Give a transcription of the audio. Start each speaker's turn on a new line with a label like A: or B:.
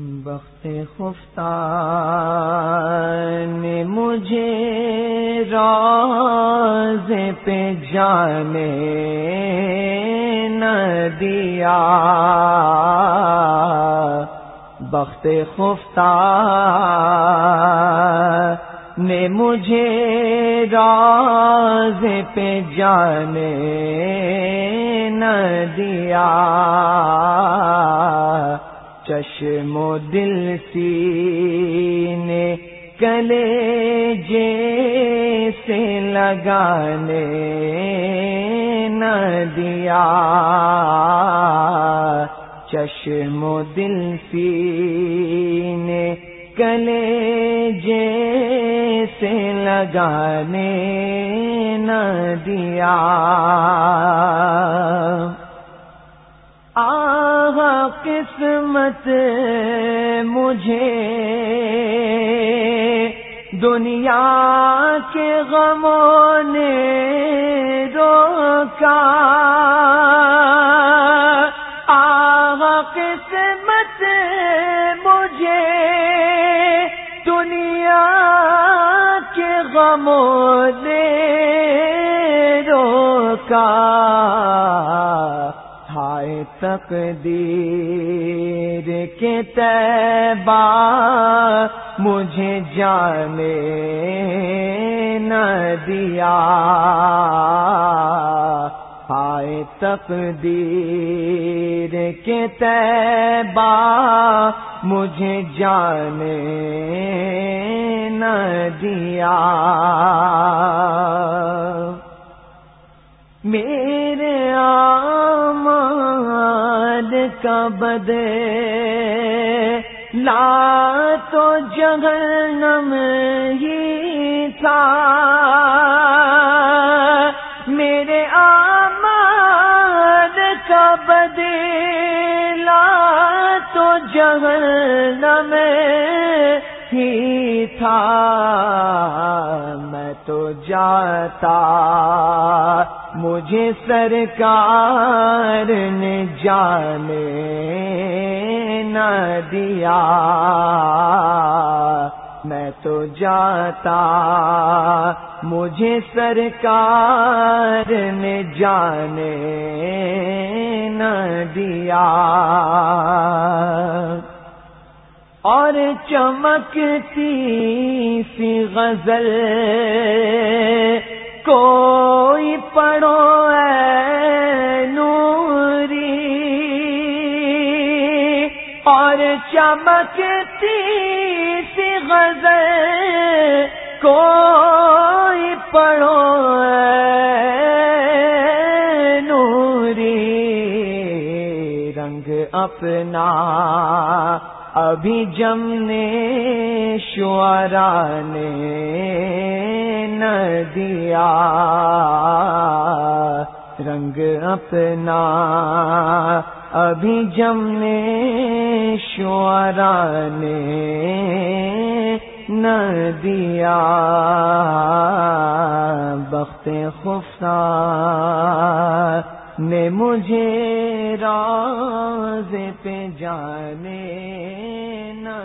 A: بخت خفتہ نے مجھے راز پہ جانے نہ دیا۔ بخت خفتہ نے مجھے راز پہ جانے نہ دیا۔ چشم و دل سینے کلے جے سے لگانے نہ دیا۔ چشم و دل سینے کلے جے سے لگانے نہ دیا۔ قسمت مجھے دنیا کے غموں نے روکا۔ آ قسمت مجھے دنیا کے غموں نے روکا۔ تقدیر کے تیبا مجھے جانے نہ دیا۔ ہائے تقدیر کے تیبا مجھے جانے نہ دیا۔ میرے کا بدے لا تو جہنم ہی تھا۔ میرے آماد کا بدے لا تو جہنم ہی تھا۔ تو جاتا۔ مجھے سرکار نے جانے نہ دیا۔ میں تو جاتا۔ مجھے سرکار نے جانے نہ دیا۔ چمکتی سی غزل کوئی پڑھو اے نوری اور چمکتی سی غزل کوئی پڑھو اے نوری رنگ اپنا ابھی جمنے شعرا نے نہ دیا۔ رنگ اپنا۔ ابھی جمنے شعرا نے نہ دیا۔ بخت خفا نے مجھے راز پہ جانے نہ